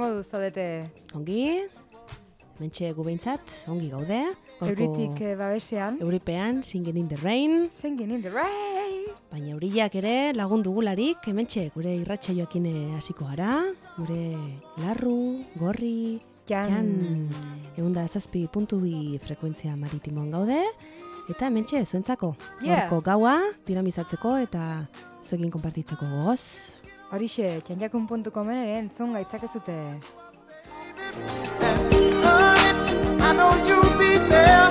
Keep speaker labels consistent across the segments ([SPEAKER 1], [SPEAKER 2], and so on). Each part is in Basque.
[SPEAKER 1] Gabon, Gabon denoi, zer modu zaudete?
[SPEAKER 2] Ongi, mentxe gu behintzat, ongi gaude. Gaurko
[SPEAKER 1] Euritik eh, babesean.
[SPEAKER 2] Euripean, Singing in the Rain.
[SPEAKER 1] Singing in the rain.
[SPEAKER 2] Baina euriak ere lagundu gularik, hementxe gure irratxa joakin hasiko gara. Gure larru, gorri,
[SPEAKER 1] Jan.
[SPEAKER 2] jan. Egun da zazpi puntu bi frekuentzia maritimoan gaude. Eta hementxe zuentzako.
[SPEAKER 1] Yeah.
[SPEAKER 2] Gaurko gaua, dinamizatzeko eta zuekin konpartitzeko gogoz.
[SPEAKER 1] Horixe, txanjakun.comen ere entzun gaitzakezute.
[SPEAKER 3] I know you'll be there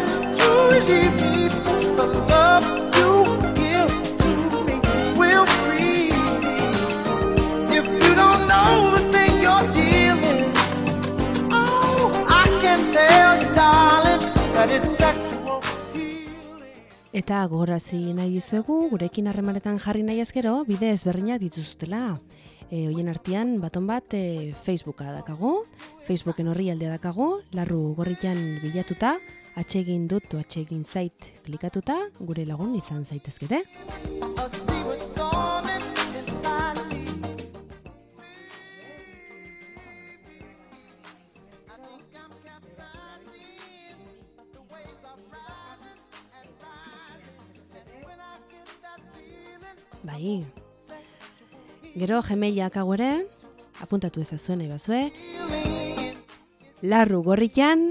[SPEAKER 3] you give oh, I it's.
[SPEAKER 2] Eta gogorazi nahi dizuegu, gurekin harremanetan jarri nahi ezkero, bide ezberdinak dituzutela. E, hoien artean, baton bat, e, Facebooka dakagu, Facebooken horri aldea dakagu, larru gorritan bilatuta, atsegin dut, o atsegin zait klikatuta, gure lagun izan zaitezkete. Bai, gero gmailak hau ere, apuntatu ezazuen nahi bazue, larru gorritan,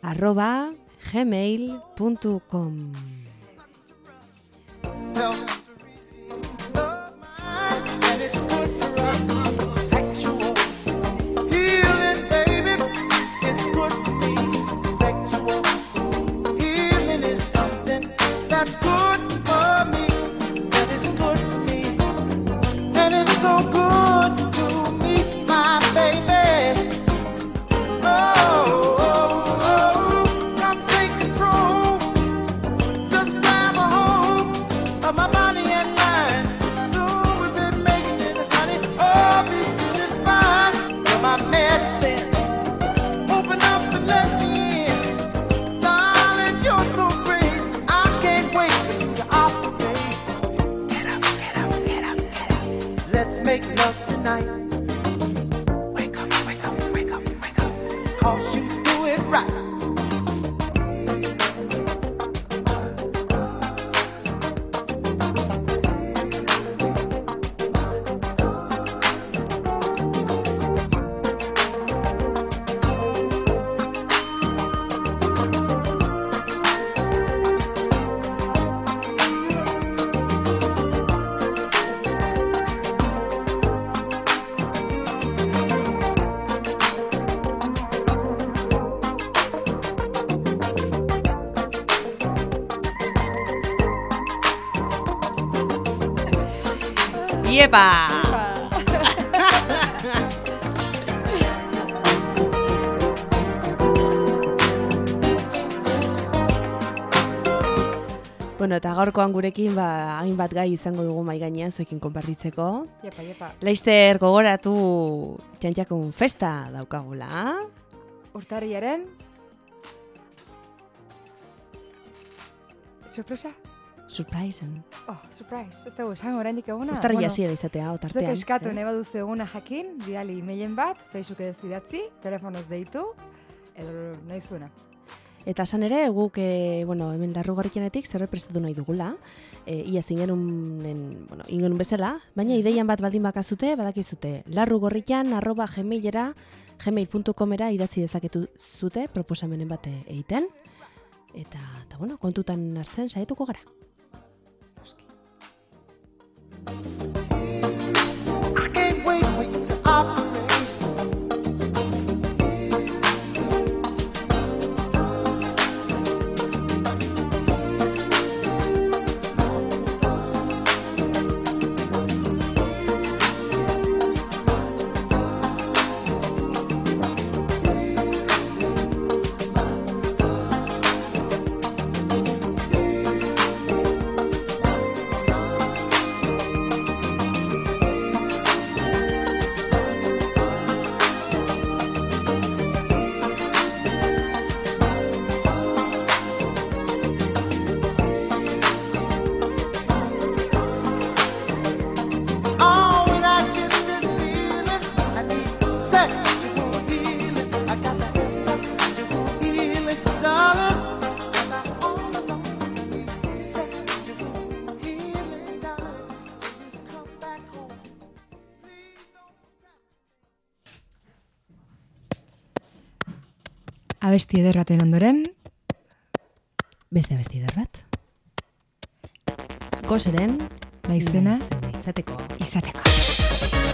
[SPEAKER 2] arroba, gmail.com. Iepa! Bueno, eta gaurkoan gurekin ba, hainbat gai izango dugu mai gainean zuekin konpartitzeko.
[SPEAKER 1] Jepa, jepa.
[SPEAKER 2] Leister gogoratu txantxakun festa daukagula.
[SPEAKER 1] Urtarriaren... Sorpresa?
[SPEAKER 2] Surprisen.
[SPEAKER 1] Oh, surprise. Ez dugu esan oraindik eguna.
[SPEAKER 2] Uztarri hasiera izatea,
[SPEAKER 1] Zuek
[SPEAKER 2] otartean.
[SPEAKER 1] eskatu
[SPEAKER 2] eh?
[SPEAKER 1] nahi baduzu eguna jakin, bidali emailen bat, Facebook ez idatzi, telefonoz deitu, edo nahi zuena.
[SPEAKER 2] Eta esan ere, guk, e, bueno, hemen larrugarrikenetik zer prestatu nahi dugula. E, ia zingenunen, bueno, ingenun bezala, baina ideian bat baldin bakazute, badakizute, larrugorrikan arroba gmailera, gmail.comera idatzi dezaketu zute, proposamenen bat egiten. Eta, eta bueno, kontutan hartzen saietuko gara.
[SPEAKER 3] Bye.
[SPEAKER 1] abesti ederraten ondoren,
[SPEAKER 2] beste abesti eder bat. Gozeren,
[SPEAKER 1] naizena,
[SPEAKER 2] izateko.
[SPEAKER 1] Izateko.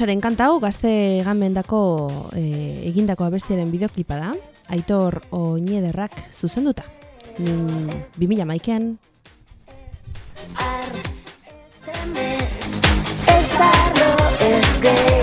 [SPEAKER 2] Rosaren kanta hau gazte gamendako e, eh, egindako abestiaren bideoklipa da, aitor oinederrak zuzenduta. Mm, 2000
[SPEAKER 4] maiken. Ez arro ez gehi,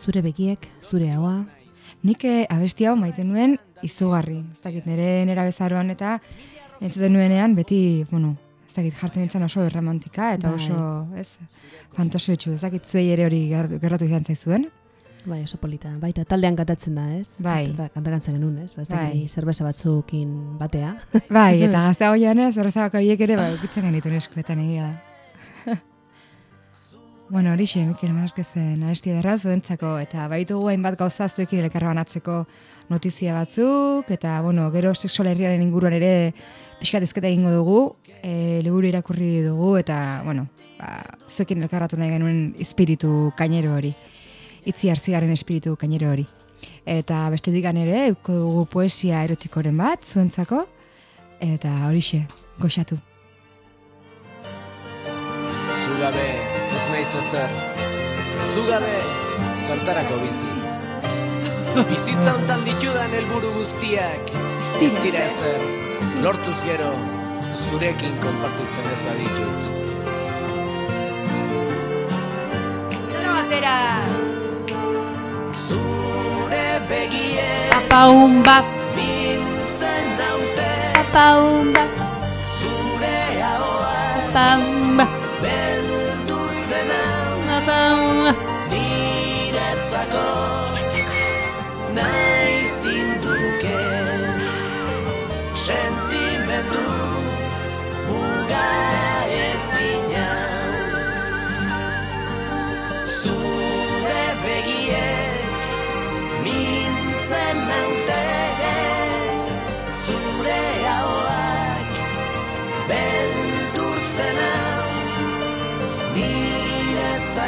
[SPEAKER 3] zure begiek, zure
[SPEAKER 2] haua.
[SPEAKER 5] Nik eh, abesti hau maite nuen izugarri. Ez dakit nire nera bezaroan eta entzuten nuenean beti, bueno, ez dakit jartzen nintzen oso erromantika eta
[SPEAKER 2] Bai.
[SPEAKER 5] oso, ez, fantasio etxu. Ez dakit zuei ere hori ger- gertatu izan zaizuen.
[SPEAKER 2] Bai, oso polita. Baita, taldean kantatzen da, ez?
[SPEAKER 5] Bai.
[SPEAKER 2] Kanta- Kantakantzen genuen, ez? Ba, ez
[SPEAKER 5] Bai.
[SPEAKER 2] zerbeza batzukin batea.
[SPEAKER 5] Bai, eta gazte goian ez, horrezak horiek ere, bai, ukitzen genituen eskuetan egia. Bueno, horixe, Mikel Marquezen abesti ederra zuentzako, eta baitugu hainbat gauza zuekin elkarra notizia batzuk, eta, bueno, gero sexual herriaren inguruan ere pixkat ezketa egingo dugu, e, liburu irakurri dugu, eta, bueno, ba, zuekin elkarratu nahi genuen espiritu kainero hori, itzi hartzigaren espiritu kainero hori. Eta beste digan ere, euko dugu poesia erotikoren bat, zuentzako, eta horixe, goxatu.
[SPEAKER 6] Zugabe ez naiz ezer. Zugabe zertarako bizi. Bizitza hontan ditudan helburu guztiak. Ez dira ezer. Lortuz gero Zurekin konpartitzen ez baditut.
[SPEAKER 5] Zero batera!
[SPEAKER 6] Zure begie
[SPEAKER 2] Apaun bat,
[SPEAKER 6] Bintzen naute.
[SPEAKER 2] Apaun bat,
[SPEAKER 6] Zure ahoa.
[SPEAKER 2] Apaun bat,
[SPEAKER 6] hau. Niretzako Nahi zinduke Sentimendu Muga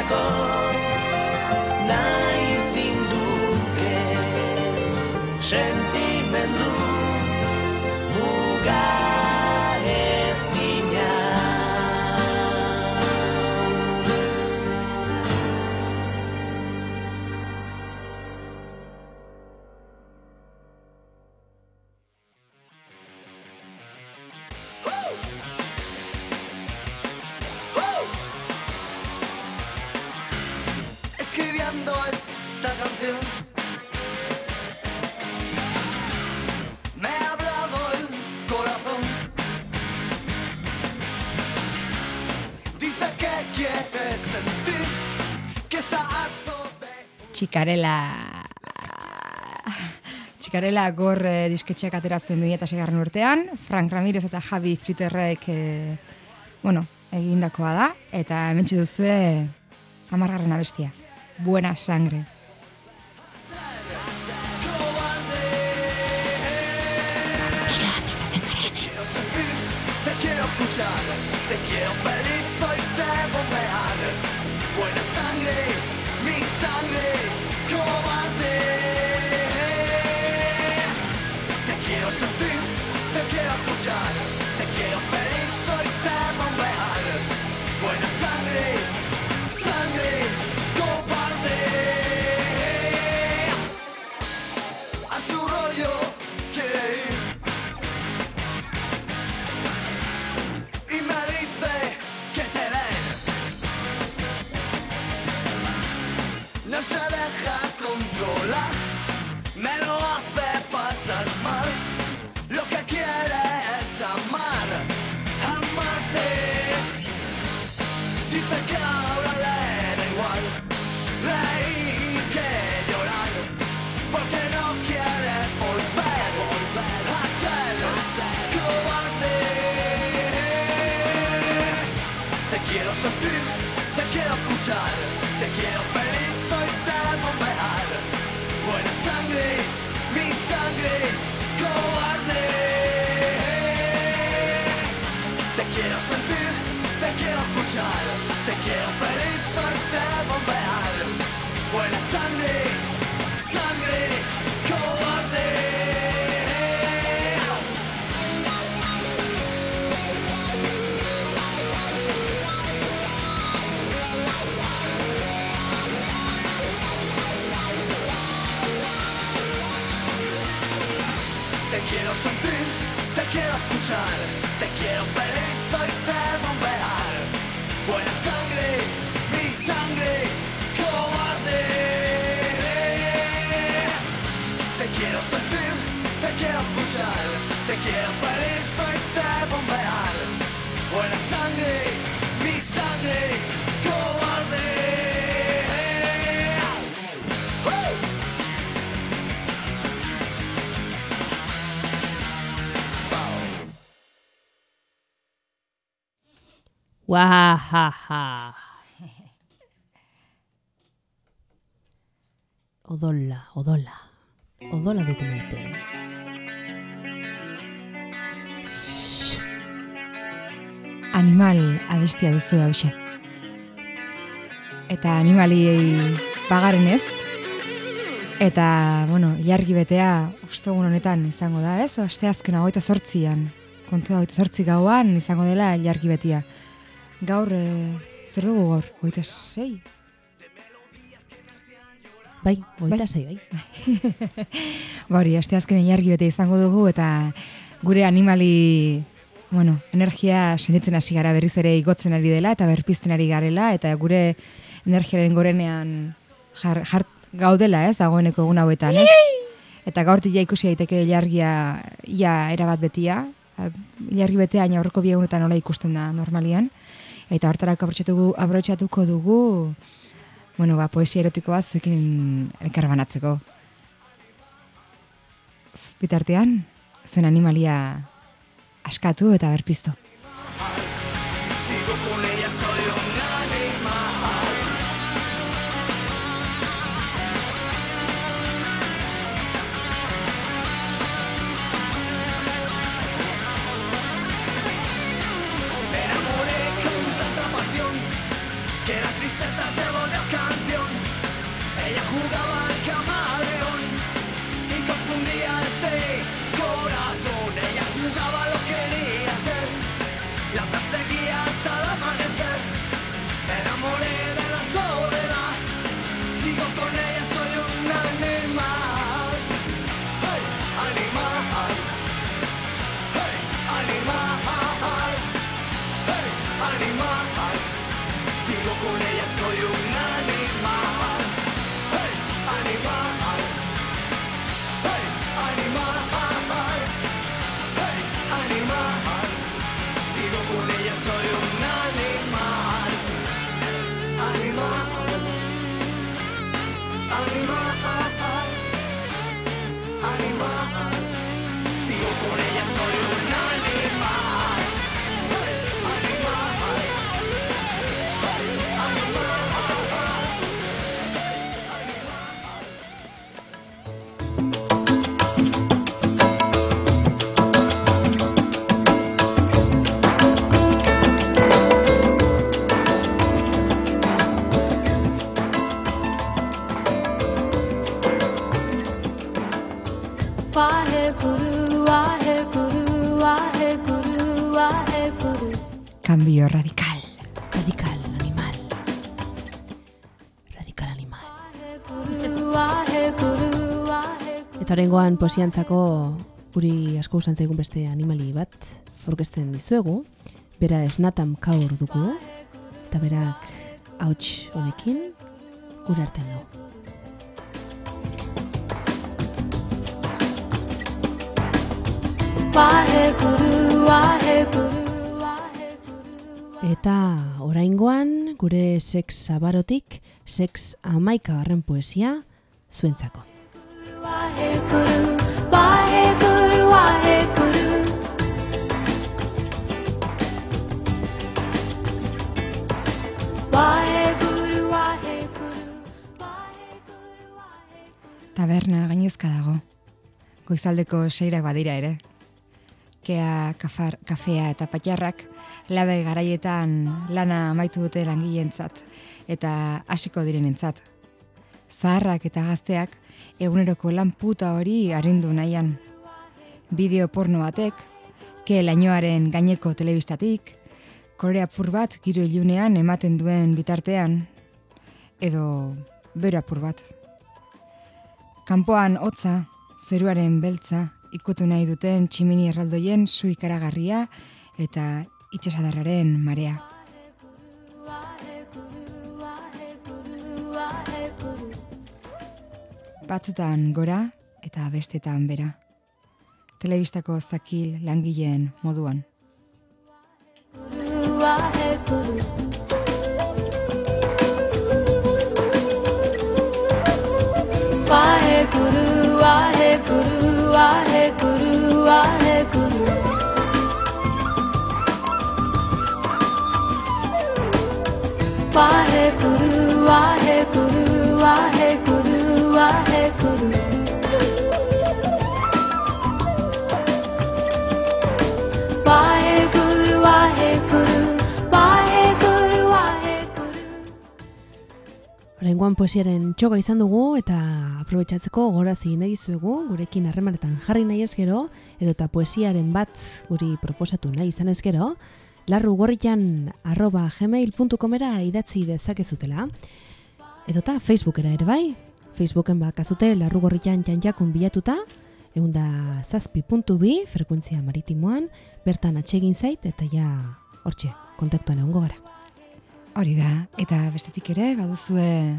[SPEAKER 6] Niretzako nahi zinduke sentimendu
[SPEAKER 5] Txikarela... Txikarela gor eh, disketxeak atera zuen 2006 urtean, Frank Ramirez eta Javi Flitterrek eh, bueno, egindakoa da, eta hemen duzue amargarren abestia. Buena sangre.
[SPEAKER 2] Wahaha. Odola, odola. Odola dugu maite.
[SPEAKER 1] Animal abestia duzu hause. Eta animaliei pagaren ez. Eta, bueno, jargi betea ustogun honetan izango da, ez? Aste azken hogeita zortzian. Kontua hogeita zortzi gauan izango dela jargi betia. Gaur, e, zer dugu gaur? Hogeita sei?
[SPEAKER 2] Bai, oita bai.
[SPEAKER 1] Ba hori, aste azken jargi bete izango dugu eta gure animali bueno, energia sentitzen hasi gara berriz ere igotzen ari dela eta berpizten ari garela eta gure energiaren gorenean jar, jar gaudela, ez, dagoeneko egun hauetan, ez? Eta gaurtik ja ikusi daiteke ilargia ia erabat betia, ilargi betea aina aurreko bi egunetan nola ikusten da normalian, eta hortarako aprotxatuko, aprotxatuko dugu, bueno, ba, poesia erotiko bat zuekin elkarbanatzeko. Bitartean, zuen animalia askatu eta berpiztu.
[SPEAKER 2] Horrengoan posiantzako guri asko usan zaigun beste animali bat aurkezten dizuegu. Bera esnatam kaur dugu. Eta berak hauts honekin gure artean
[SPEAKER 7] Waheguru.
[SPEAKER 2] Eta oraingoan gure sex sabarotik sex amaika garren poesia zuentzako.
[SPEAKER 1] Taberna gainezka dago. Goizaldeko seirak badira ere. Kea, kafar, kafea eta patjarrak labe garaietan lana amaitu dute langileentzat eta hasiko direnentzat. Zaharrak eta gazteak eguneroko lan puta hori arindu nahian. Bideo porno batek, ke lainoaren gaineko telebistatik, kore apur bat giro ilunean ematen duen bitartean, edo bero apur bat. Kanpoan hotza, zeruaren beltza, ikutu nahi duten tximini erraldoien su ikaragarria eta itxasadarraren marea. Batzutan gora eta bestetan bera. Telebistako zakil langileen moduan.
[SPEAKER 7] Waheguru, Waheguru, Waheguru, Waheguru. Wahekuru, wahekuru, wahekuru,
[SPEAKER 2] Oraingoan poesiaren txoga izan dugu eta aprobetsatzeko gorazi nahi dizuegu gurekin harremanetan jarri nahi ezkero edota poesiaren bat guri proposatu nahi izan ezkero. Larru gorritan arroba gmail.comera idatzi dezakezutela. Edota Facebookera ere bai. Facebooken bakazute larru gorritan janjakun bilatuta eunda zazpi puntu bi frekuentzia maritimoan bertan atsegin zait eta ja hortxe kontaktuan egongo gara.
[SPEAKER 1] Hori da, eta bestetik ere, baduzue,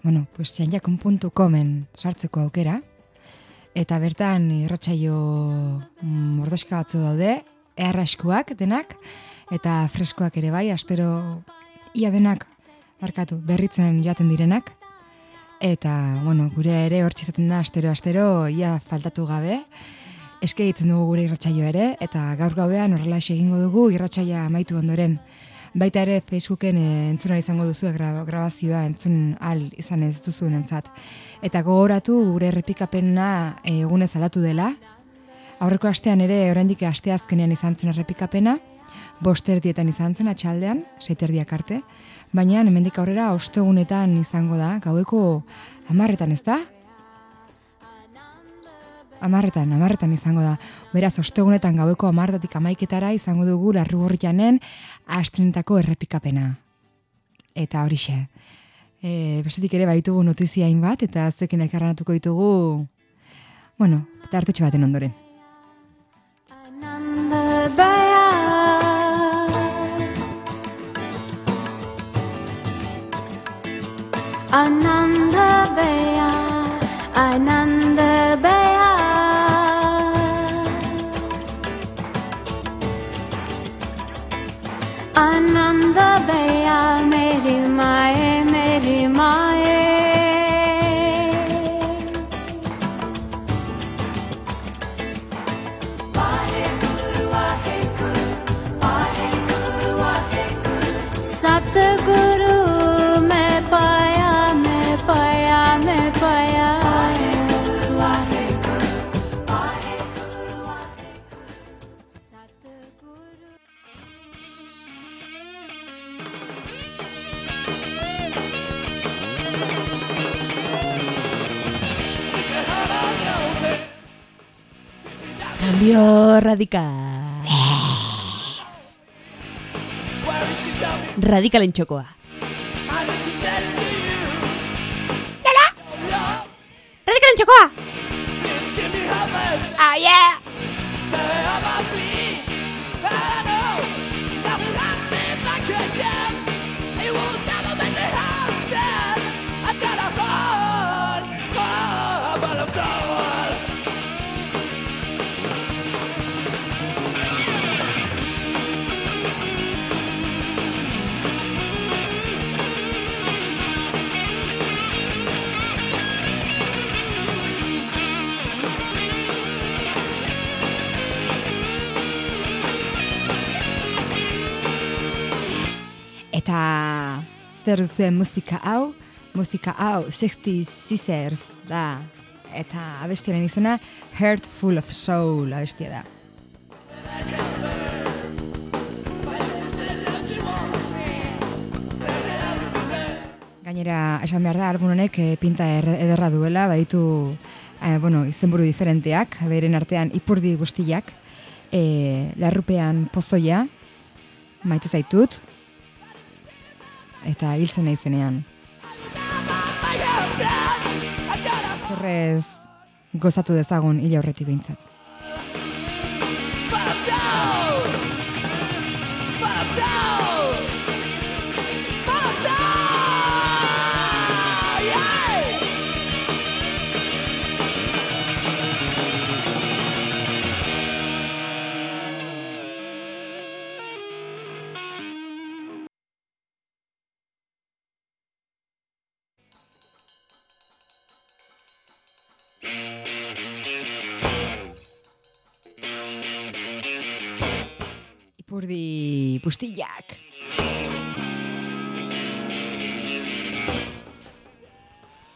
[SPEAKER 1] bueno, pues janjakun.comen sartzeko aukera, eta bertan irratsaio mm, mordoska batzu daude, eharraskuak denak, eta freskoak ere bai, astero ia denak, barkatu, berritzen joaten direnak, eta, bueno, gure ere hortxe izaten da, astero, astero, ia faltatu gabe, eske egiten dugu gure irratsaio ere, eta gaur gauean horrela egingo dugu irratsaia amaitu ondoren. Baita ere Facebooken e, entzun ahal izango duzu gra, grabazioa entzun al izan ez duzuen entzat. Eta gogoratu gure errepikapena e, egunez aldatu dela. Aurreko astean ere oraindik asteazkenean izan zen errepikapena, bosterdietan izan zen atxaldean, seiterdiak arte, baina hemendik aurrera ostegunetan izango da, gaueko amarretan ez da? Amarretan, amarretan izango da. Beraz, ostegunetan gaueko amartatik amaiketara izango dugu larru horrianen astrenetako errepikapena. Eta horixe. E, bestetik ere baitugu notizia bat eta zuekin elkarranatuko ditugu, bueno, eta artetxe baten ondoren.
[SPEAKER 7] Ananda
[SPEAKER 2] Cambio radical. Radikalen txokoa. Radikalen txokoa!
[SPEAKER 1] Ah, yeah! Zer duzuen musika hau, musika hau 60 Scissors da. Eta abestiaren izena Heart Full of Soul abestia da. Gainera, esan behar da, album honek eh, pinta er- ederra duela, baditu eh, bueno, izenburu diferenteak, beren artean ipurdi guztiak, eh, larrupean pozoia, maite zaitut, eta hiltzen nahi zenean. Zerrez gozatu dezagun hil aurretik behintzat. Ipurdi pustillak.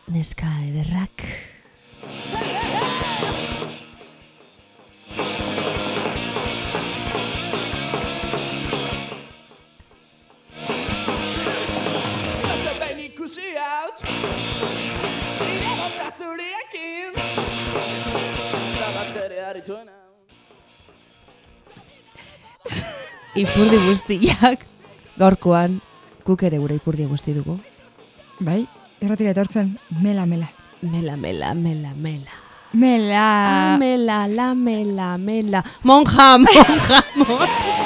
[SPEAKER 2] Neska ederrak.
[SPEAKER 8] Neska ederrak.
[SPEAKER 2] Ipurdi guztiak gaurkoan guk ere gure ipurdi guzti dugu.
[SPEAKER 1] Bai, erratira etortzen, mela, mela.
[SPEAKER 2] Mela, mela, mela, mela.
[SPEAKER 1] Mela!
[SPEAKER 2] Ah, mela, la, mela, mela. Monja, monja, monja.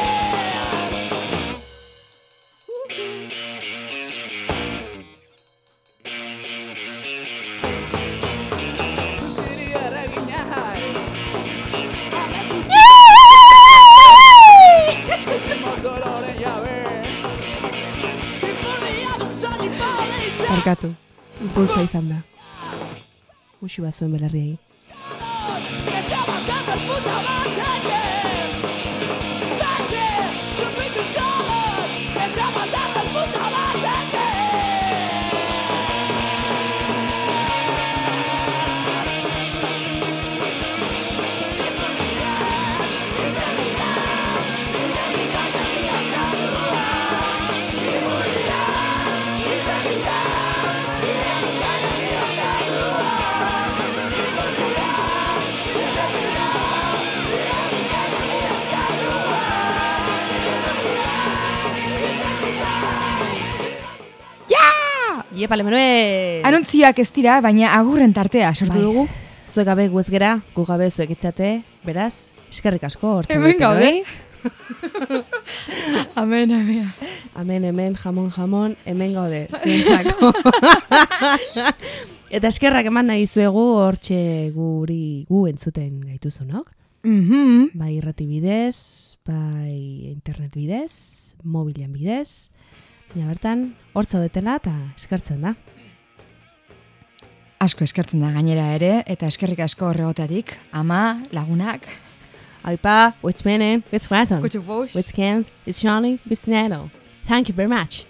[SPEAKER 2] Muxu bat zuen belarriei. Iepa, lemenue!
[SPEAKER 1] Anuntziak ez dira, baina agurren tartea sortu
[SPEAKER 2] Bai.
[SPEAKER 1] dugu.
[SPEAKER 2] Zuek gabe gu ez gera, gu gabe zuek itzate, beraz, eskerrik asko hortzen
[SPEAKER 1] Hemen
[SPEAKER 2] duten,
[SPEAKER 1] gaude.
[SPEAKER 2] oi?
[SPEAKER 1] Amen, amen.
[SPEAKER 2] Hemen, jamon, jamon, hemen gaude, zuentzako. Eta eskerrak eman nahi zuegu hortxe guri gu entzuten gaituzunok.
[SPEAKER 1] Mhm.
[SPEAKER 2] Bai irrati bidez, bai internet bidez, mobilen bidez. Baina bertan, hortza detela eta eskertzen da.
[SPEAKER 1] Asko eskertzen da gainera ere, eta eskerrik asko horregotatik, ama, lagunak.
[SPEAKER 2] Aipa, what's what's
[SPEAKER 1] Kutxuk bous.
[SPEAKER 2] what's cans, it's Johnny, it's Nano. Thank you very much.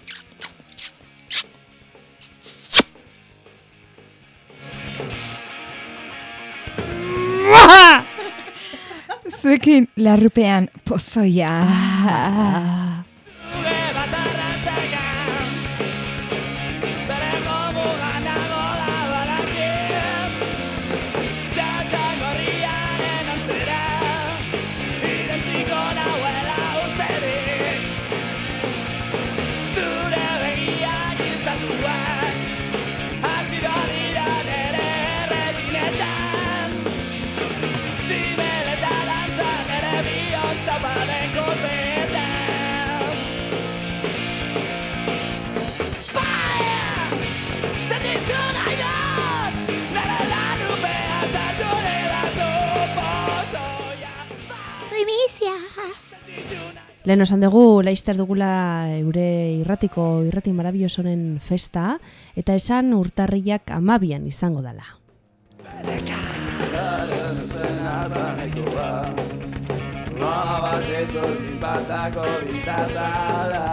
[SPEAKER 1] Zuekin larrupean pozoia.
[SPEAKER 8] Zure
[SPEAKER 2] Lehen esan dugu, laizter dugula eure irratiko irrati marabiosonen festa, eta esan urtarriak amabian izango dela.
[SPEAKER 8] Mama bat ezokin pasako ditazala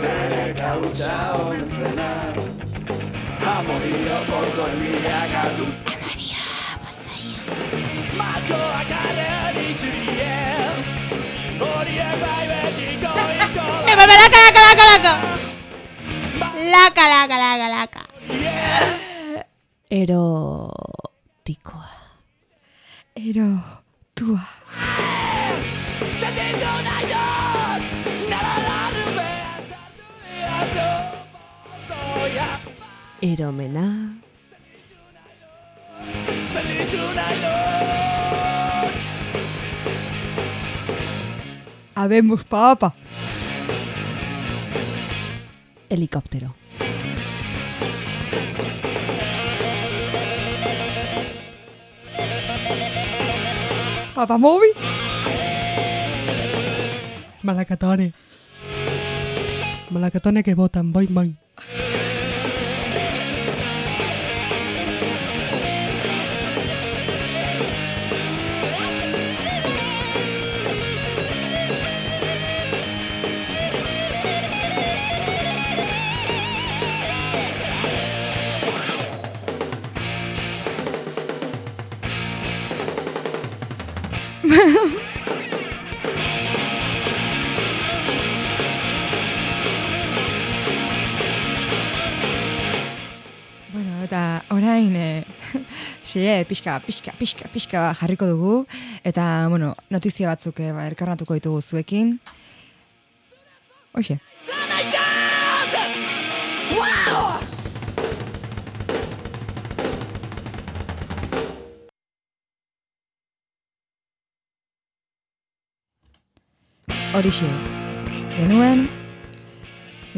[SPEAKER 8] Zere kautxa omen zena Amodio pozo emiliak atut Amodio pozoia Markoak alen
[SPEAKER 7] Laka, laka, laka, laka. Laka, laka, laka, laka.
[SPEAKER 2] Erotikoa.
[SPEAKER 1] Ero, tua.
[SPEAKER 8] Sentitu
[SPEAKER 1] Habemos papa. Helicóptero. Papamóvil.
[SPEAKER 9] Malacatones. Malacatones que votan, boing boing.
[SPEAKER 1] Xire, pixka, pixka, pixka, pixka bat jarriko dugu, eta, bueno, notizia batzuk e, ba, elkarnatuko ditugu zuekin. Hoxe!
[SPEAKER 8] Wow!
[SPEAKER 1] horixe, genuen,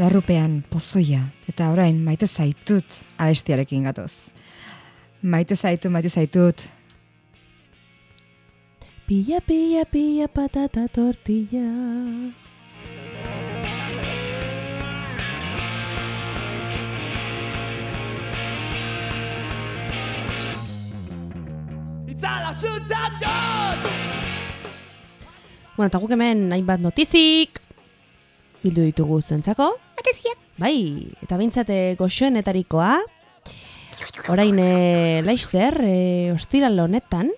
[SPEAKER 1] larrupean pozoia, eta orain maite zaitut abestiarekin gatoz. Maite zaitut, maite zaitut,
[SPEAKER 2] Pilla, pilla, pilla, patata, tortilla.
[SPEAKER 8] Itzala sutan dut!
[SPEAKER 2] Bueno, eta guk hemen hainbat notizik bildu ditugu zentzako.
[SPEAKER 7] Notiziak.
[SPEAKER 2] Bai, eta bintzate goxoenetarikoa. Orain e, laizzer, e, ostiral honetan,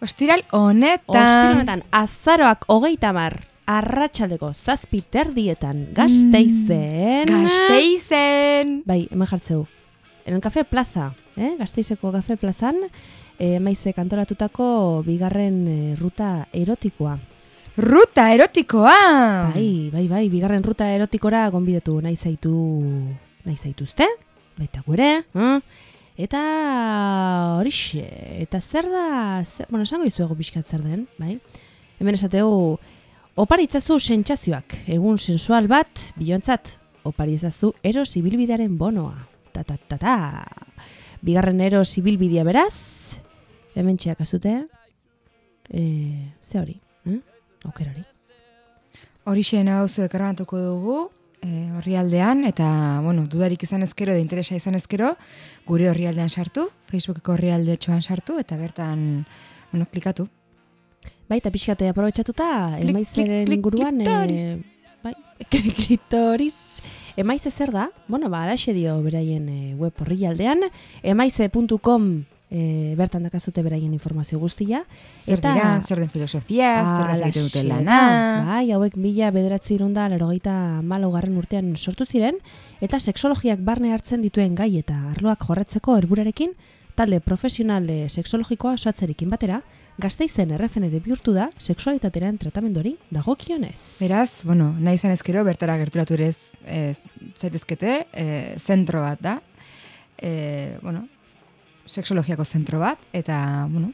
[SPEAKER 1] ostiral honetan,
[SPEAKER 2] ostiral honetan, azaroak hogeita mar, arratsaldeko zazpi terdietan, gazteizen.
[SPEAKER 1] Gasteizen!
[SPEAKER 2] Bai, hemen jartzeu. En el Café Plaza, eh? Gasteizeko Café Plazan, eh, maize kantoratutako bigarren eh, ruta erotikoa.
[SPEAKER 1] Ruta erotikoa!
[SPEAKER 2] Bai, bai, bai, bigarren ruta erotikora gonbidatu nahi zaitu, nahi zaituzte, baita gure, eh? Eta horixe, eta zer da, zer, bueno, esango izuego pixkat zer den, bai? Hemen esateu, oparitzazu sentsazioak, egun sensual bat, bilontzat, oparitzazu ero zibilbidearen bonoa. Ta, ta, ta, ta. Bigarren ero zibilbidea beraz, hemen txeak azute, e, ze hori, eh? oker hori.
[SPEAKER 1] Horixe hauzu elkarbanatuko dugu, e, horrialdean, eta, bueno, dudarik izan ezkero, da interesa izan ezkero, gure horrialdean sartu, Facebookeko horrialde txoan sartu, eta bertan, bueno, klikatu.
[SPEAKER 2] Bai, eta pixkate
[SPEAKER 1] klik, klik,
[SPEAKER 2] inguruan... eh, bai, klitoris. Emaiz zer da, bueno, ba, alaxe dio beraien eh, web horrialdean, emaize.com eh, bertan dakazute beraien informazio guztia.
[SPEAKER 1] Zer dira, zer den filosofia, zer egiten duten lana.
[SPEAKER 2] Bai, hauek mila bederatzi irunda larogeita garren urtean sortu ziren, eta sexologiak barne hartzen dituen gai eta arloak jorratzeko helburarekin talde profesional eh, sexologikoa osatzerikin batera, gazteizen erreferente bihurtu da sexualitatearen tratamendori dagokionez.
[SPEAKER 1] Beraz, bueno, nahi izan ezkero, bertara gerturatu ere ez zaitezkete, e, zentro bat da, e, bueno, sexologiako zentro bat, eta, bueno,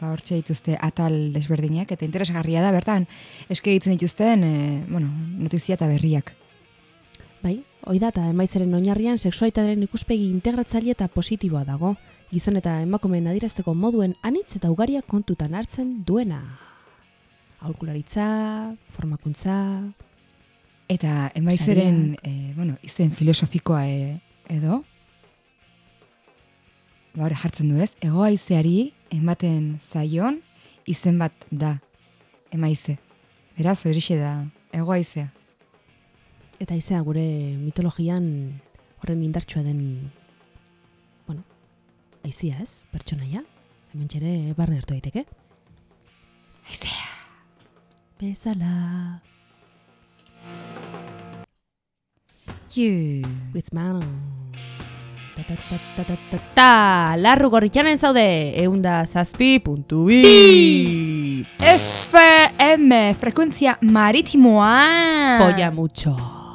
[SPEAKER 1] ba, hortxe dituzte atal desberdinak, eta interesgarria da, bertan, eske egiten dituzten, e, bueno, notizia eta berriak.
[SPEAKER 2] Bai, hoi da, eta emaizeren oinarrian sexualitatearen ikuspegi integratzaile eta positiboa dago. Gizon eta emakumeen adirazteko moduen anitz eta ugaria kontutan hartzen duena. Aurkularitza, formakuntza...
[SPEAKER 1] Eta emaizeren, e, bueno, izen filosofikoa e, edo, ba, hori jartzen du ez, egoaizeari ematen zaion izen bat da, emaize. Beraz, horixe da, egoaizea.
[SPEAKER 2] Eta izea gure mitologian horren indartsua den, bueno, aizia ez, pertsonaia. Hemen txere barne hartu daiteke.
[SPEAKER 1] Aizea.
[SPEAKER 2] Bezala,
[SPEAKER 1] Ju.
[SPEAKER 2] with man. Ta. Larru gorritxanen zaude, eunda zazpi puntu bi.
[SPEAKER 1] FM, frekuentzia maritimoa.
[SPEAKER 2] Folla mucho.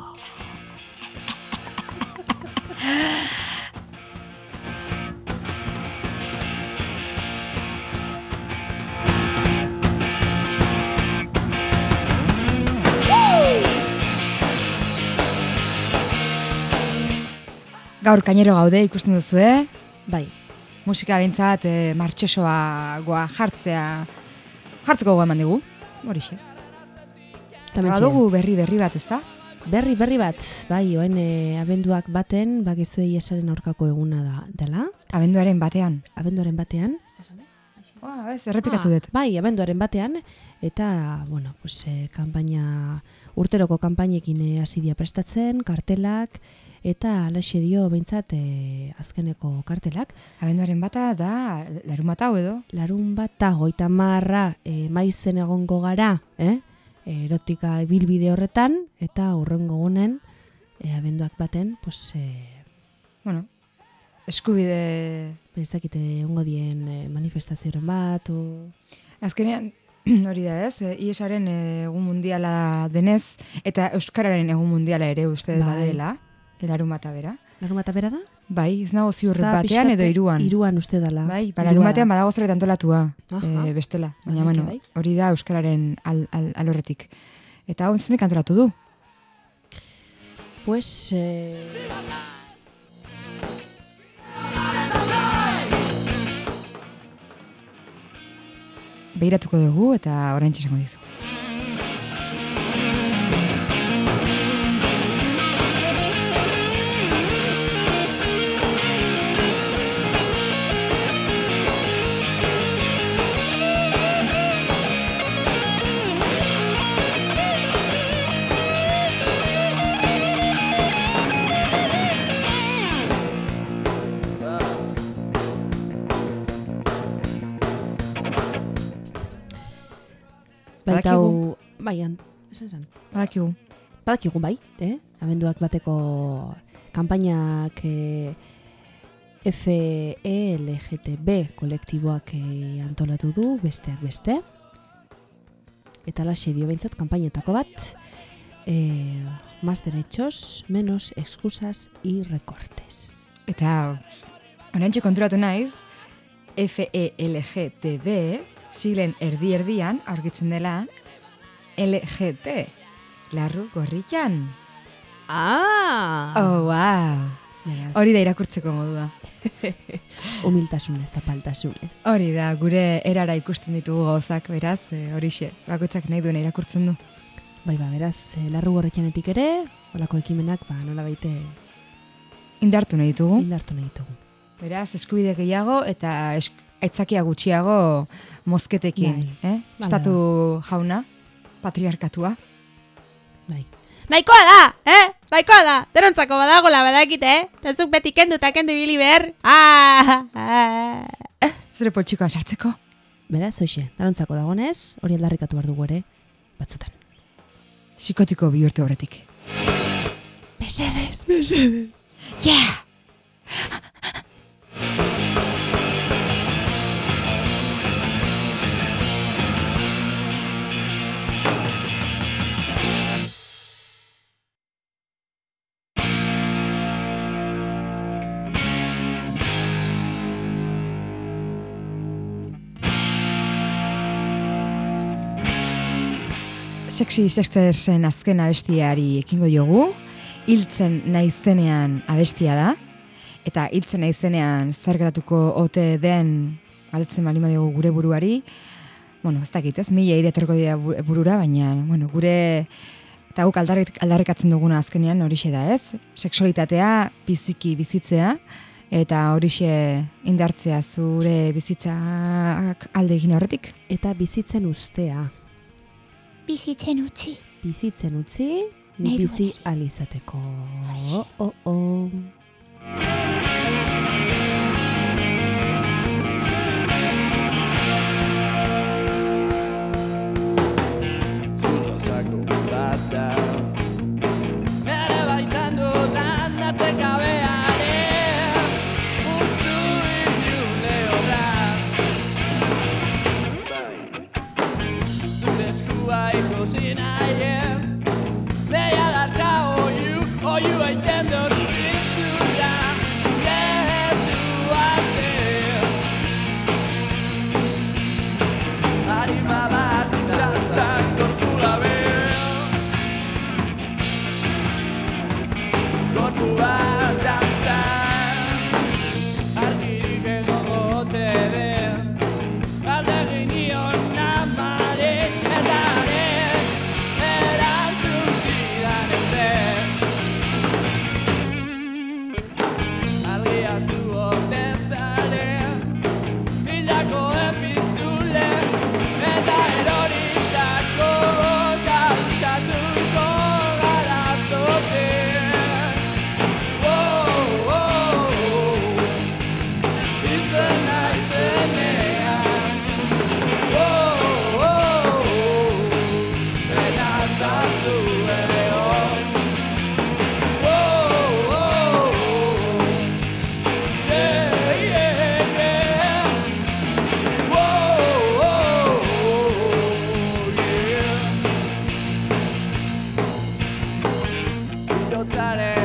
[SPEAKER 1] Gaur kainero gaude ikusten duzu, eh?
[SPEAKER 2] Bai,
[SPEAKER 1] Musika bintzat e, martxosoa goa jartzea, jartzeko goa eman digu. Horixe.
[SPEAKER 2] eta
[SPEAKER 1] Eta dugu berri berri bat, ez da?
[SPEAKER 2] Berri, berri bat, bai, oen e, abenduak baten, bakizuei esaren aurkako eguna da, dela,
[SPEAKER 1] Abenduaren batean.
[SPEAKER 2] abenduaren batean.
[SPEAKER 1] Ah, ez, errepikatu
[SPEAKER 2] Ah,
[SPEAKER 1] dut.
[SPEAKER 2] Bai, abenduaren batean, eta, bueno, pues, eh, kanpaina, urteroko kanpainekin eh, hasi dia prestatzen, kartelak, eta alaxe dio behintzat eh, azkeneko kartelak.
[SPEAKER 1] Abenduaren bata da, larumata hau edo?
[SPEAKER 2] Larun bata, goita marra, eh, maizen egongo gara, eh? erotika bilbide horretan, eta urrengo gunen, eh, abenduak baten, pues, eh,
[SPEAKER 1] Bueno, eskubide...
[SPEAKER 2] ez dakite ongo dien eh, manifestazioren bat, o...
[SPEAKER 1] Azkenean, hori da ez, eh, IESaren egun mundiala denez, eta Euskararen egun mundiala ere uste
[SPEAKER 2] Bai.
[SPEAKER 1] badela, larun bata bera.
[SPEAKER 2] Larun bata bera da?
[SPEAKER 1] Bai, ez nago ziur batean edo iruan.
[SPEAKER 2] Iruan uste dala.
[SPEAKER 1] Bai, ba, larun batean badago zerbait antolatua, eh, bestela. Baina,
[SPEAKER 2] Bai,
[SPEAKER 1] bueno,
[SPEAKER 2] bai.
[SPEAKER 1] hori da Euskararen al, al, alorretik. Eta hau zenek antolatu du.
[SPEAKER 2] Pues... Eh...
[SPEAKER 1] Begiratuko dugu eta orain esango dizu.
[SPEAKER 2] Baita hau... Bai, an... Esan esan.
[SPEAKER 1] Badakigu.
[SPEAKER 2] Badakigu bai, eh? Abenduak bateko kanpainak eh, FELGTB kolektiboak eh, antolatu du, besteak beste. Eta laxe dio behintzat kanpainetako bat, eh, más derechos, menos excusas y recortes.
[SPEAKER 1] Eta orain konturatu naiz, FELGTB, siglen erdi-erdian aurkitzen dela LGT, larru gorritan.
[SPEAKER 2] Ah!
[SPEAKER 1] Oh, wow!
[SPEAKER 2] Beraz,
[SPEAKER 1] Hori da irakurtzeko modua.
[SPEAKER 2] humiltasunez eta paltasunez.
[SPEAKER 1] Hori da, gure erara ikusten ditugu gauzak, beraz, e, horixe, bakoitzak nahi duen irakurtzen du.
[SPEAKER 2] Bai, ba, beraz, eh, larru gorretxanetik ere, olako ekimenak, ba, nola baite
[SPEAKER 1] Indartu nahi ditugu.
[SPEAKER 2] indartu nahi ditugu.
[SPEAKER 1] Beraz, eskubide gehiago eta esk aitzakia gutxiago mozketekin.
[SPEAKER 2] Bai.
[SPEAKER 1] Eh?
[SPEAKER 2] Hala
[SPEAKER 1] Estatu jauna, patriarkatua.
[SPEAKER 2] Bai.
[SPEAKER 7] Nahikoa da, eh? Nahikoa da. Derontzako badagola badakite, eh? Eta zuk beti kendu eta kendu ibili behar. Ah, ah.
[SPEAKER 1] Zure poltsikoan sartzeko.
[SPEAKER 2] Beraz, hoxe, darontzako dagonez, hori aldarrikatu behar dugu ere, batzutan.
[SPEAKER 1] Psikotiko bihurtu horretik.
[SPEAKER 7] Mesedez.
[SPEAKER 1] Yeah! Sexy Sextersen azken abestiari ekingo diogu, hiltzen naizenean abestia da, eta hiltzen naizenean zer gertatuko ote den galtzen bali diogu gure buruari, bueno, ez dakit ez, mila ideatorko dira bu- burura, baina, bueno, gure, eta guk aldarrik, aldarrikatzen duguna azkenean horixe da ez, seksualitatea biziki bizitzea, eta horixe indartzea zure bizitzak alde egin horretik.
[SPEAKER 2] Eta bizitzen ustea.
[SPEAKER 7] Bizitzen utzi.
[SPEAKER 2] Bizitzen utzi,
[SPEAKER 7] Nahi
[SPEAKER 2] bizi alizateko. Oh, oh, oh. color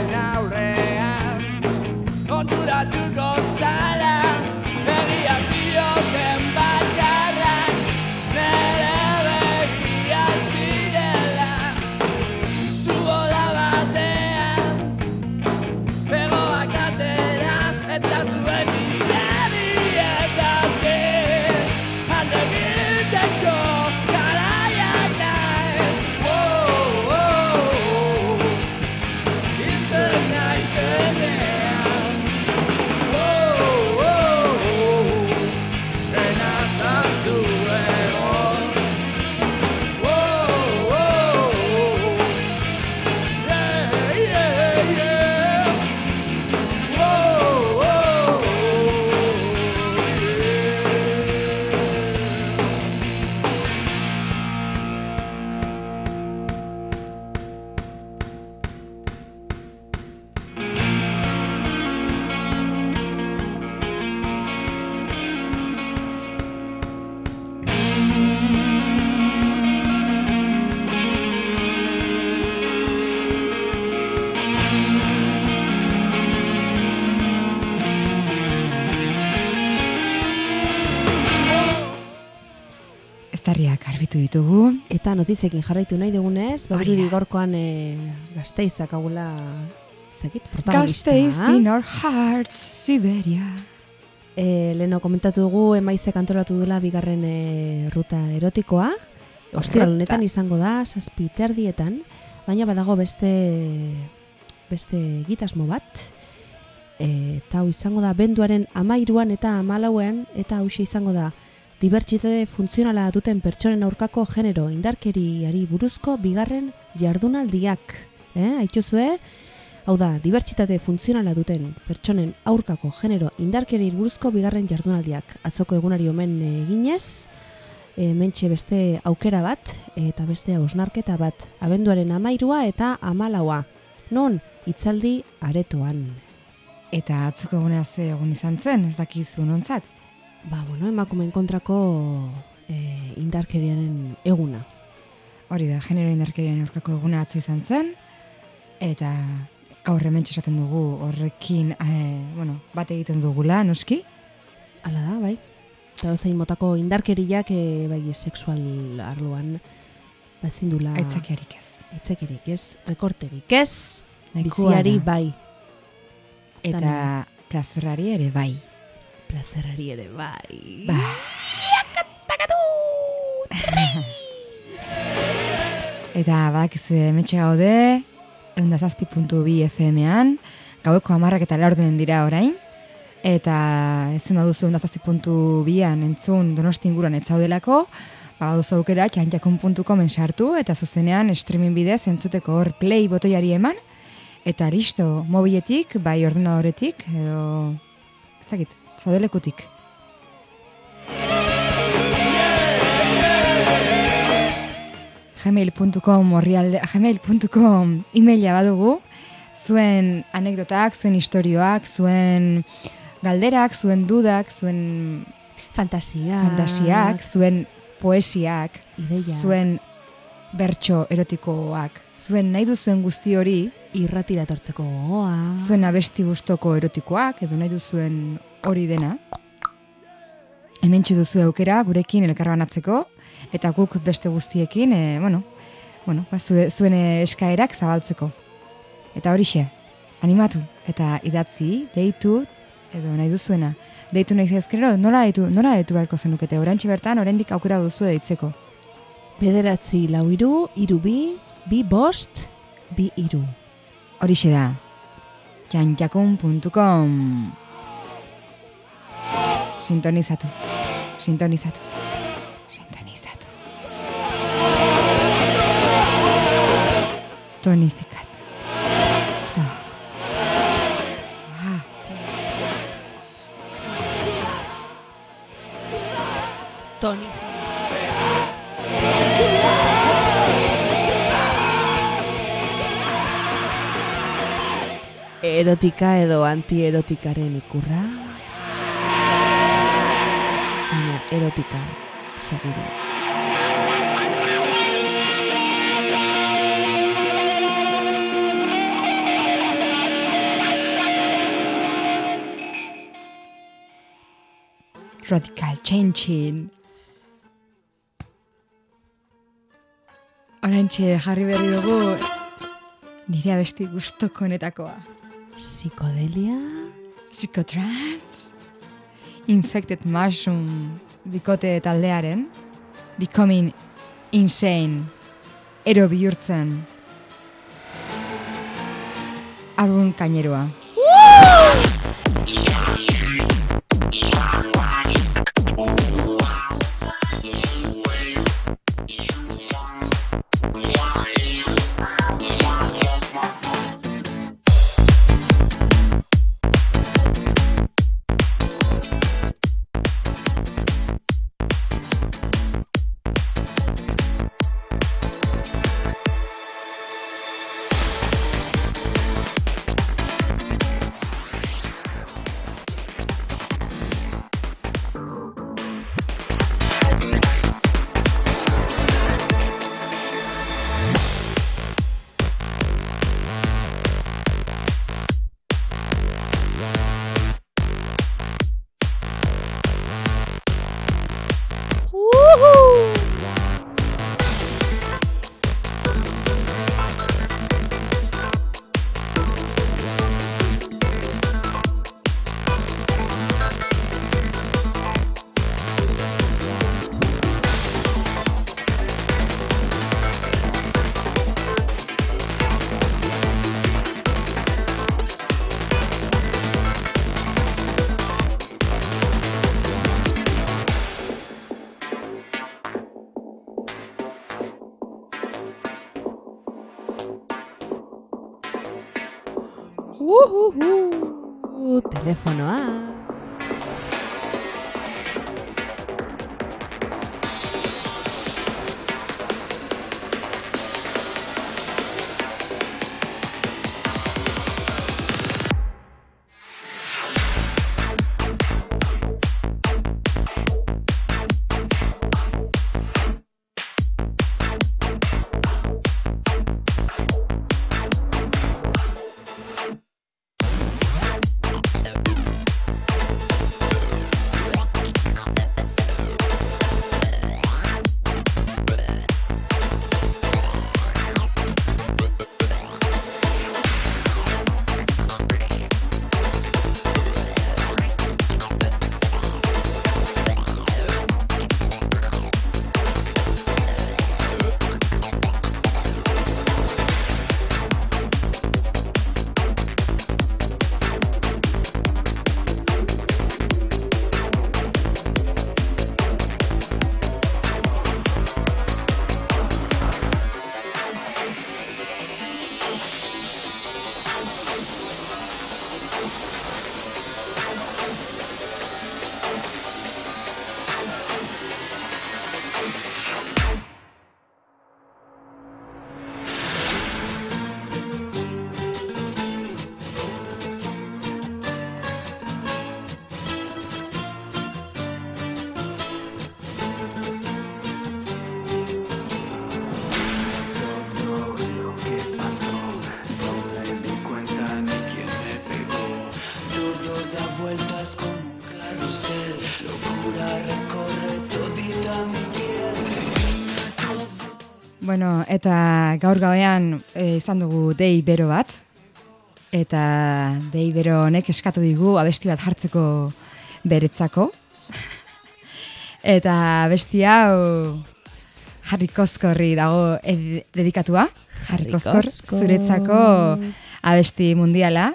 [SPEAKER 2] notiziekin jarraitu nahi dugunez,
[SPEAKER 1] Hori
[SPEAKER 2] badirudi
[SPEAKER 1] da.
[SPEAKER 2] gaurkoan e, gazteizak agula, zekit, protagonista.
[SPEAKER 1] Gazteiz in our hearts, Siberia.
[SPEAKER 2] E, Leno komentatu dugu emaizek antolatu dula bigarren e, ruta erotikoa. Ostiral
[SPEAKER 1] Ruta.
[SPEAKER 2] honetan izango da, saspi terdietan, baina badago beste beste egitasmo bat. E, eta hau izango da benduaren amairuan eta amalauean, eta hau izango da dibertsitate funtzionala duten pertsonen aurkako genero indarkeriari buruzko bigarren jardunaldiak. Eh, haituzue, hau da, dibertsitate funtzionala duten pertsonen aurkako genero indarkeriari buruzko bigarren jardunaldiak. Atzoko egunari omen eginez, e, mentxe beste aukera bat eta beste hausnarketa bat. Abenduaren amairua eta amalaua. Non, itzaldi aretoan.
[SPEAKER 1] Eta atzoko eguna ze egun izan zen, ez dakizu nontzat.
[SPEAKER 2] Ba, bueno, emakumeen kontrako e, indarkeriaren eguna.
[SPEAKER 1] Hori da, genero indarkerian aurkako eguna atzo izan zen, eta gaur hemen esaten dugu horrekin, eh, bueno, bat egiten dugula, noski?
[SPEAKER 2] Hala da, bai. Eta dozein motako indarkeriak e, bai sexual arloan ba ezin dula
[SPEAKER 1] Aitzakiarik ez.
[SPEAKER 2] aitzakiarik ez, rekorterik ez, biziari bai,
[SPEAKER 1] Eta plazerrari ere bai.
[SPEAKER 2] Plazerari ere bai.
[SPEAKER 1] Ba. Eta badakizu hemetxe gaude, eundazazpi.bi FM-ean, gaueko amarrak eta laurden dira orain, eta ezin baduzu eundazazpi.bian entzun donosti inguruan ez zaudelako, ba baduzu aukera janjakun.comen sartu, eta zuzenean streaming bidez entzuteko hor play botoiari eman, eta listo, mobiletik, bai ordenadoretik, edo, ez dakit, zaudelekutik. gmail.com orrialde, gmail.com emaila badugu, zuen anekdotak, zuen istorioak, zuen galderak, zuen dudak, zuen
[SPEAKER 2] Fantasia.
[SPEAKER 1] fantasiak, zuen poesiak,
[SPEAKER 2] Ideia.
[SPEAKER 1] zuen bertso erotikoak, zuen nahi duzuen guzti hori,
[SPEAKER 2] irratira etortzeko gogoa.
[SPEAKER 1] zuen abesti gustoko erotikoak, edo nahi duzuen hori dena, hemen duzu aukera gurekin elkarbanatzeko, eta guk beste guztiekin, e, bueno, bueno, ba, zue, zuen eskaerak zabaltzeko. Eta horixe, animatu, eta idatzi, deitu, edo nahi duzuena. Deitu nahi zezkero, nola deitu, nola deitu beharko zenukete, orantxe bertan, oraindik aukera duzu deitzeko.
[SPEAKER 2] Bederatzi lau iru, iru bi, bi bost, bi iru.
[SPEAKER 1] Horixe da, janjakun.com Sintonizatu, sintonizatu, sintonizatu. Tonifikatu.
[SPEAKER 2] Erotika edo antierotikaren ikurra. Baina erotika, seguro.
[SPEAKER 1] Radical changing. Orantxe jarri berri dugu nire abesti gustokonetakoa.
[SPEAKER 2] Psikodelia.
[SPEAKER 1] Psychotrance, Infected Mushroom bikote taldearen, Becoming Insane, ero bihurtzen, arbun kaineroa. Bueno, eta gaur gauean e, izan dugu dei bero bat. Eta dei bero honek eskatu digu abesti bat jartzeko beretzako. eta abesti hau Harry Koskorri dago ed- dedikatua. Harry Koskor,
[SPEAKER 2] Koskor.
[SPEAKER 1] zuretzako abesti mundiala.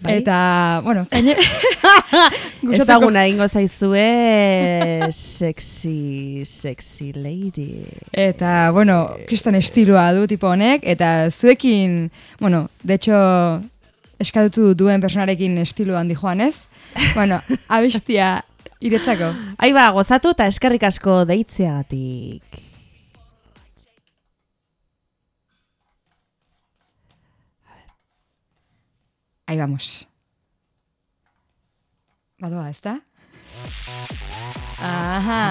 [SPEAKER 2] Bai.
[SPEAKER 1] Eta, bueno, gaine...
[SPEAKER 2] Ezaguna ingo zaizue sexy, sexy lady.
[SPEAKER 1] Eta, bueno, kriston estiloa du tipo honek, eta zuekin, bueno, de hecho, eskadutu duen personarekin estilo handi joan ez? Bueno, abestia iretzako.
[SPEAKER 2] Ai ba, gozatu eta eskerrik asko deitzeagatik.
[SPEAKER 1] Ahí vamos. Badoa, ez da? Aha.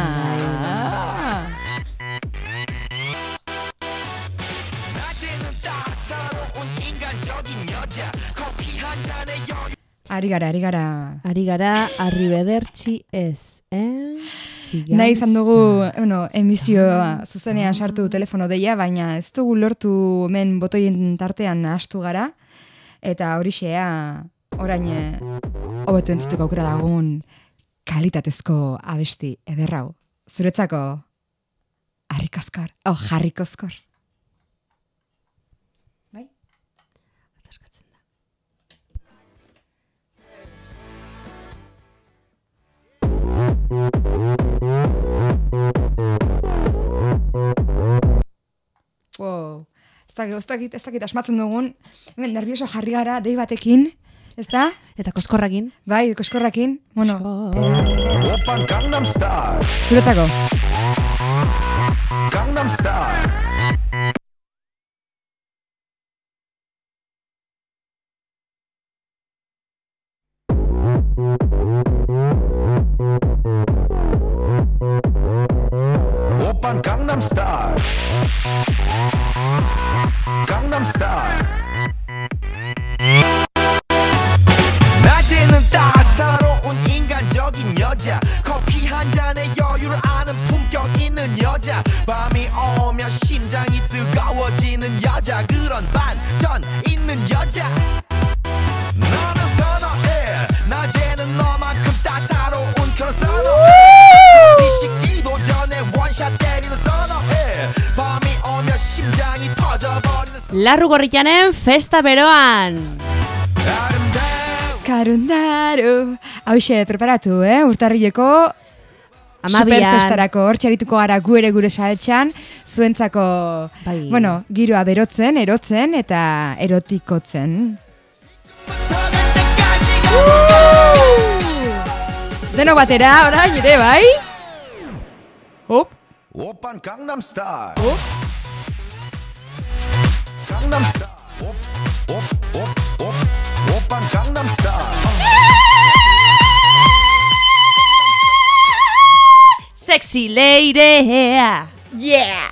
[SPEAKER 1] Ari gara, ari gara.
[SPEAKER 2] Ari gara, arribedertsi ez, eh?
[SPEAKER 1] Nahi izan dugu, bueno, emisioa zuzenean sartu telefono deia, baina ez dugu lortu hemen botoien tartean astu gara, eta horixea orain eh, hobetu entzuteko aukera dagun kalitatezko abesti ederrau. Zuretzako, harrikoskor, oh, harrikoskor. Bai? Wow dakit, ez dakit, ez dakit asmatzen dugun, hemen nervioso jarri gara dei batekin, ez da?
[SPEAKER 2] Eta koskorrakin.
[SPEAKER 1] Bai, koskorrakin, bueno.
[SPEAKER 5] Opa, Gangnam Style!
[SPEAKER 1] Zuretzako.
[SPEAKER 5] Gangnam Style! 여자 그런 반전 있는 여자 너는 선어해 낮에는 너만큼 따사로운 그런 선어해 커피 식기도 전에 원샷 때리는 선어해 밤이 오면 심장이 터져버리는
[SPEAKER 2] Larru gorritanen festa beroan!
[SPEAKER 5] 아름다운
[SPEAKER 1] Karundaro. Hauxe, preparatu, eh? Urtarrileko
[SPEAKER 2] Amabian.
[SPEAKER 1] Superfestarako hor txarituko gara gu ere gure saltxan, zuentzako,
[SPEAKER 2] bai.
[SPEAKER 1] bueno, giroa berotzen, erotzen eta erotikotzen. Deno batera, orain ere, bai? Hop.
[SPEAKER 5] Opan Gangnam Style.
[SPEAKER 1] Hop.
[SPEAKER 5] Gangnam Style. Hop. Hop.
[SPEAKER 2] Sexy lady.
[SPEAKER 1] Yeah!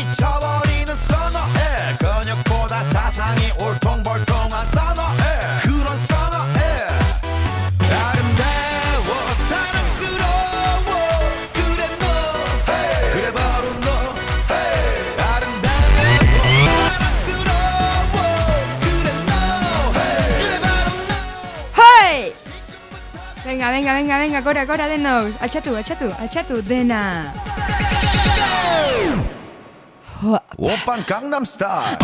[SPEAKER 1] Venga, venga, venga, venga, Cora, Cora, denos. Achatu, achatu, achatu, dena.
[SPEAKER 5] Opan Gangnam
[SPEAKER 2] Style.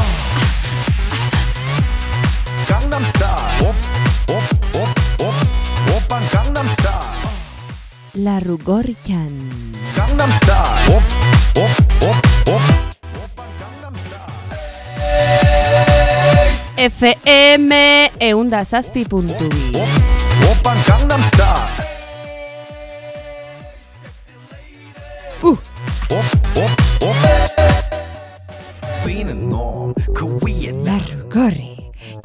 [SPEAKER 2] Gangnam
[SPEAKER 5] Style. Op, op, op, op. Opan Gangnam Style. La Rugorichan. Gangnam Style. Op, op, op, op.
[SPEAKER 2] FM eunda zazpi puntu bi.
[SPEAKER 5] Largori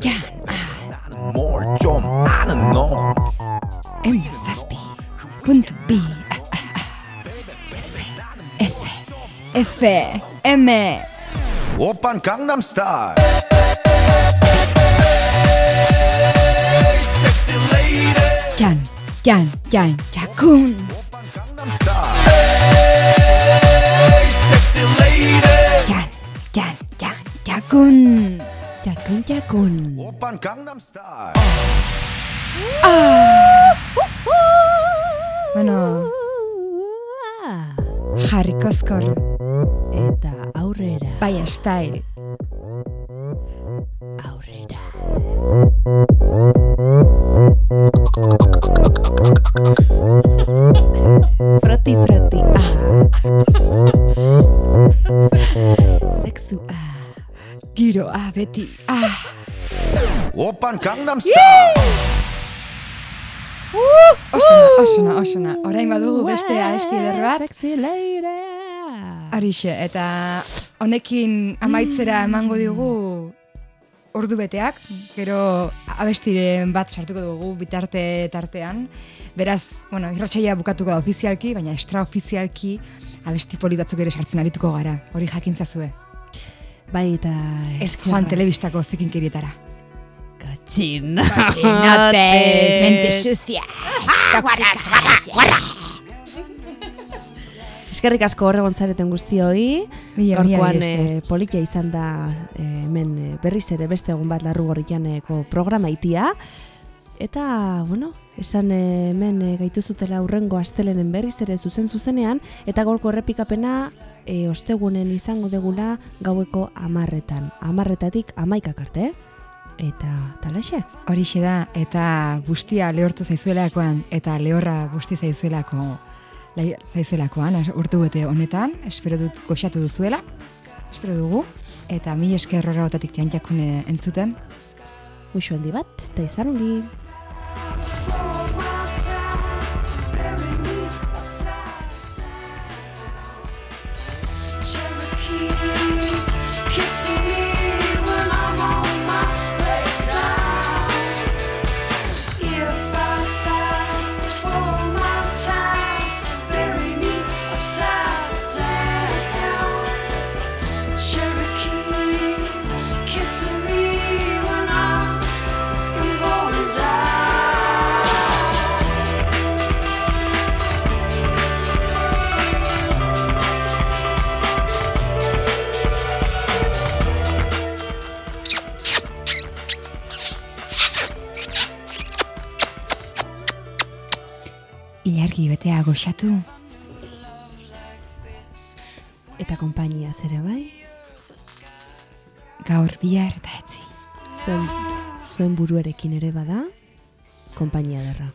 [SPEAKER 5] käänmään. Morjom aina Gangnam Style. Chan, chan, chan, chakun. Open Gangnam Style.
[SPEAKER 1] you later. Jan, Jan, Jan, Jakun. Jakun,
[SPEAKER 2] Jakun.
[SPEAKER 5] Opan Gangnam Style. Oh. Ah.
[SPEAKER 1] Bueno. Jarriko skor.
[SPEAKER 2] Eta aurrera.
[SPEAKER 1] Bai, style.
[SPEAKER 2] Aurrera. Aurrera. Froti, froti. Ah. Sexu, ah.
[SPEAKER 1] Giro, ah, beti, ah.
[SPEAKER 5] Opan Gangnam Style! Uh, osona, uh!
[SPEAKER 1] osona, osona. Orain badugu beste aestider bat.
[SPEAKER 2] Sexy leire.
[SPEAKER 1] Arixe, eta honekin amaitzera emango digu ordu beteak, gero abestiren bat sartuko dugu bitarte tartean. Beraz, bueno, irratsaia bukatuko da ofizialki, baina extraofizialki abesti polit batzuk ere sartzen arituko gara. Hori jakintzazue.
[SPEAKER 2] Bai, eta...
[SPEAKER 1] Ez joan telebistako zikinkerietara.
[SPEAKER 2] Kotxin.
[SPEAKER 1] Chinotes, mente sucia, tóxicas, guarras, guarras.
[SPEAKER 2] Eskerrik asko horregon zareten guztioi.
[SPEAKER 1] Mila esker.
[SPEAKER 2] eh, politia izan da eh, hemen eh, berriz ere beste egun bat larru gorrikaneko programa itia. Eta, bueno, esan hemen eh, gaitu zutela urrengo astelenen berriz ere zuzen zuzenean, eta gaurko errepikapena eh, ostegunen izango degula gaueko amarretan. Amarretatik amaikak arte, eh? Eta talaxe.
[SPEAKER 1] Horixe da, eta bustia lehortu zaizuelakoan, eta lehorra busti zaizuelako lai- zaizuelakoan, urte bete honetan, espero dut goxatu duzuela, espero dugu, eta mi esker horra botatik jantzakune entzuten,
[SPEAKER 2] handi bat, eta izan ongi.
[SPEAKER 1] argi betea goxatu
[SPEAKER 4] eta konpainia zere bai.
[SPEAKER 1] Gaur bihar eta etzi.
[SPEAKER 4] Zuen, zuen buruarekin ere bada konpainia derra